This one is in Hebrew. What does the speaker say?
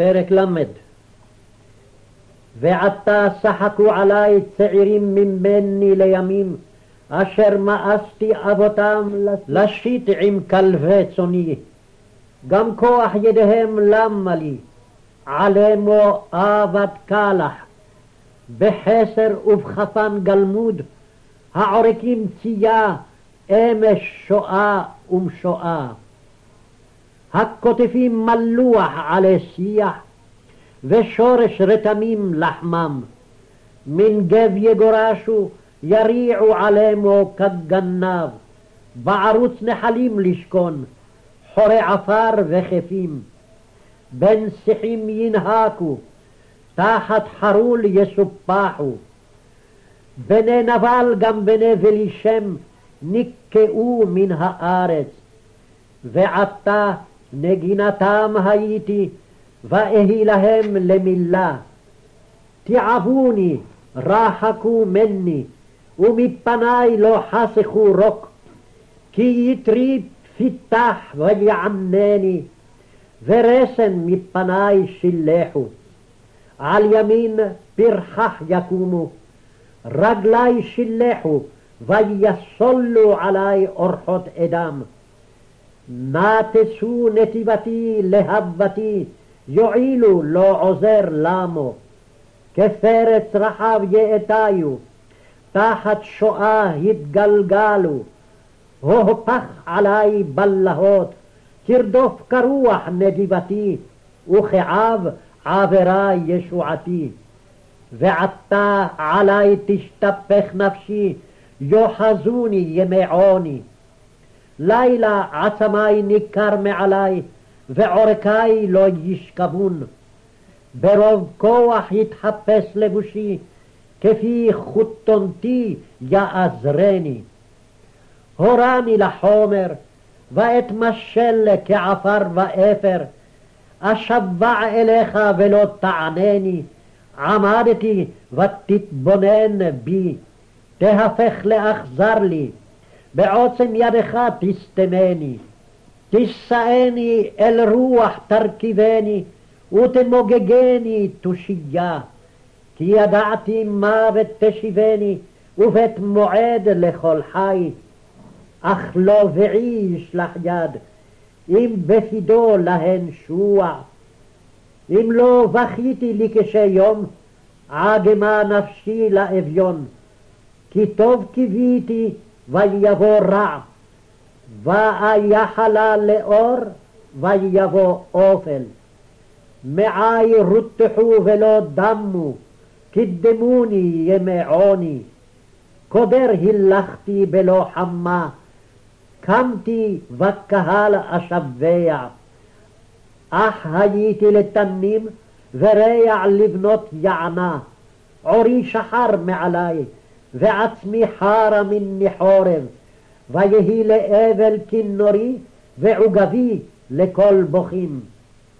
פרק ל' ועתה שחקו עלי צעירים ממני לימים, אשר מאסתי אבותם לשיט עם כלבי צאני. גם כוח ידיהם למה לי, עלמו אבד קלח, בחסר ובחפן גלמוד, העורקים צייה, אמש שואה ומשואה. הכותפים מלוח עלי שיח, ושורש רתמים לחמם. מן גב יגורשו, יריעו עלימו כגנב, בערוץ נחלים לשכון, חורי עפר וכפים. בין שיחים ינהקו, תחת חרול יסופחו. בני נבל גם בני ולישם נקעו מן הארץ. ועתה נגינתם הייתי, ואהי להם למילה. תיעבוני, רחקו מני, ומפני לא חסכו רוק, כי יתרי פיתח ויענני, ורסן מפני שילחו. על ימין פרחח יקומו, רגלי שילחו, ויסולו עלי אורחות אדם. נטשו נתיבתי להבתי, יועילו לא עוזר למו. כפרץ רחב יאטיו, תחת שואה התגלגלו. הופך עלי בלהות, תרדוף כרוח נדיבתי, וכעב עבירה ישועתי. ועתה עלי תשתפך נפשי, יאחזוני ימי עוני. לילה עצמי ניכר מעלי, ועורקי לא ישכבון. ברוב כוח יתחפש לבושי, כפי חותונתי יעזרני. הורני לחומר, ואתמשל כעפר ואפר, אשבע אליך ולא תענני, עמדתי ותתבונן בי, תהפך לאכזר לי, בעוצם ידך תסתמני. תישאני אל רוח תרכיבני, ותמוגגני תושייה. כי ידעתי מוות תשיבני, ובית מועד לכל חי. אך לא ועי ישלח יד, אם בפידו להן שוע. אם לא בכיתי לי כשיום, עגמה נפשי לאביון. כי טוב קיוויתי ויבוא רע, ואייחלה לאור ויבוא אופל. מעי רותחו ולא דמו, קידמוני ימי עוני. קודר הילכתי בלא חמה, קמתי וקהל אשבע. אך הייתי לתנים ורע לבנות יענה, עורי שחר מעלי, ועצמי חרא מני חורב, ויהי לאבל כינורי ועוגבי לכל בוכים.